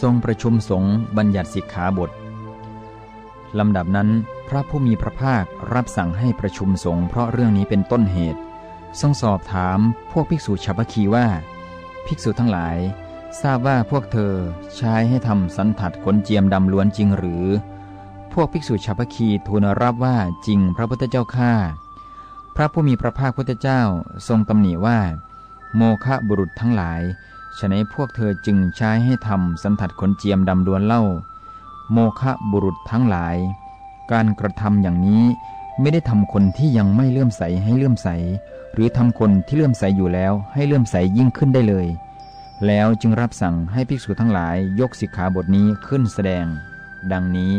ทรงประชุมสงฆ์บัญญัติสิกขาบทลำดับนั้น พระผู้มีพระภาครับสั่งให้ประชุมสงฆ์เพราะเรื่องนี้เป็นต้นเหตุ ทรงสอบถามพวกภิกษุชาวพคีว่า ภิกษุทั้งหลาย ทราบว่าพวกเธอใช้ให้ทำสันถัดขนเจียมดำล้วนจริงหรือ พวกภิกษุชาวพคีทูลรับว่าจริงพระพุทธเจ้าข้าพระผู้มีพระภาคพุทธเจ้าทรงตำหนิว่า โมฆะบุรุษทั้งหลาย ฉะนั้นพวกเธอจึงใช้ให้ทำสันถัดขนเจียมดำดวนเล่า โมฆะบุรุษทั้งหลาย การกระทำอย่างนี้ไม่ได้ทำคนที่ยังไม่เลื่อมใสให้เลื่อมใส หรือทำคนที่เลื่อมใสอยู่แล้วให้เลื่อมใสยิ่งขึ้นได้เลย แล้วจึงรับสั่งให้ภิกษุทั้งหลายยกสิกขาบทนี้ขึ้นแสดง ดังนี้